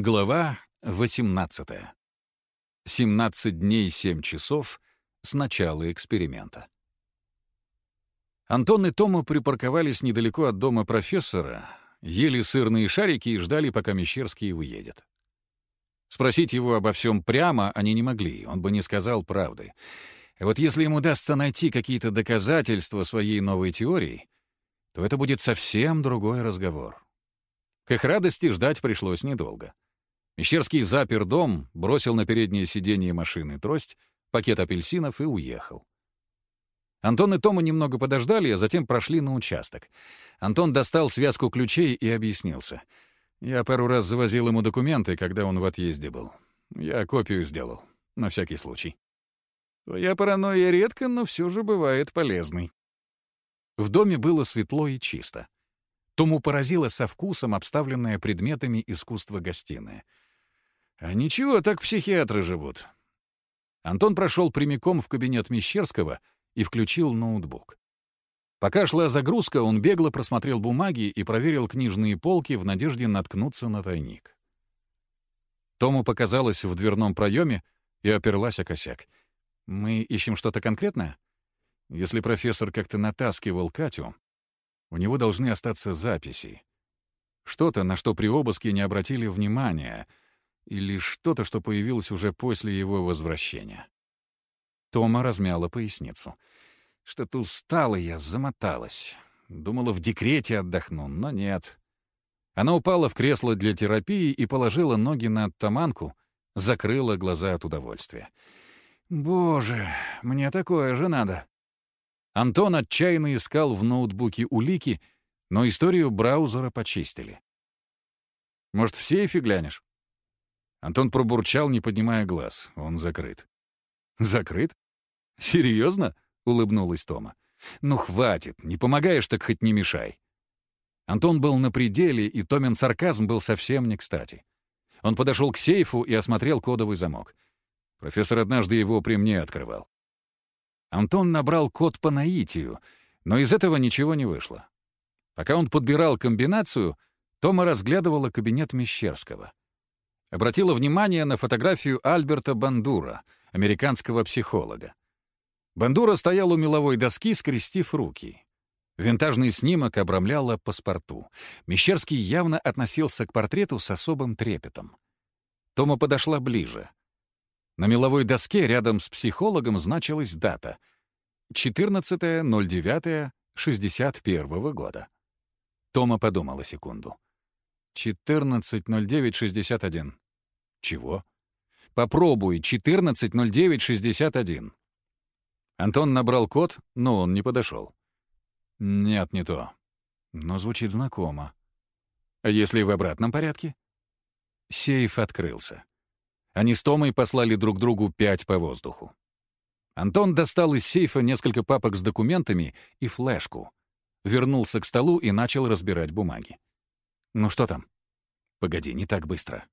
Глава 18. 17 дней 7 часов с начала эксперимента. Антон и Тома припарковались недалеко от дома профессора, ели сырные шарики и ждали, пока Мещерский уедет. Спросить его обо всем прямо они не могли, он бы не сказал правды. Вот если ему удастся найти какие-то доказательства своей новой теории, то это будет совсем другой разговор. К их радости ждать пришлось недолго. Мещерский запер дом, бросил на переднее сиденье машины трость, пакет апельсинов и уехал. Антон и Тома немного подождали, а затем прошли на участок. Антон достал связку ключей и объяснился. Я пару раз завозил ему документы, когда он в отъезде был. Я копию сделал, на всякий случай. Твоя паранойя редко, но все же бывает полезной. В доме было светло и чисто. Тому поразило со вкусом обставленная предметами искусства гостиная — а ничего, так психиатры живут. Антон прошел прямиком в кабинет Мещерского и включил ноутбук. Пока шла загрузка, он бегло просмотрел бумаги и проверил книжные полки в надежде наткнуться на тайник. Тому показалось в дверном проеме и оперлась о косяк. «Мы ищем что-то конкретное? Если профессор как-то натаскивал Катю, у него должны остаться записи. Что-то, на что при обыске не обратили внимания — или что-то, что появилось уже после его возвращения. Тома размяла поясницу. Что-то устала я, замоталась. Думала, в декрете отдохну, но нет. Она упала в кресло для терапии и положила ноги на оттаманку, закрыла глаза от удовольствия. «Боже, мне такое же надо». Антон отчаянно искал в ноутбуке улики, но историю браузера почистили. «Может, в сейфе глянешь?» Антон пробурчал, не поднимая глаз. Он закрыт. «Закрыт? Серьезно?» — улыбнулась Тома. «Ну, хватит. Не помогаешь, так хоть не мешай». Антон был на пределе, и Томин сарказм был совсем не кстати. Он подошел к сейфу и осмотрел кодовый замок. Профессор однажды его при мне открывал. Антон набрал код по наитию, но из этого ничего не вышло. Пока он подбирал комбинацию, Тома разглядывала кабинет Мещерского обратила внимание на фотографию Альберта Бандура, американского психолога. Бандура стоял у меловой доски, скрестив руки. Винтажный снимок обрамляла паспорту. Мещерский явно относился к портрету с особым трепетом. Тома подошла ближе. На меловой доске рядом с психологом значилась дата — 14.09.61 года. Тома подумала секунду. 14.09.61. Чего? Попробуй, 14.09.61. Антон набрал код, но он не подошел. Нет, не то. Но звучит знакомо. А если в обратном порядке? Сейф открылся. Они с Томой послали друг другу пять по воздуху. Антон достал из сейфа несколько папок с документами и флешку. Вернулся к столу и начал разбирать бумаги. «Ну что там?» «Погоди, не так быстро.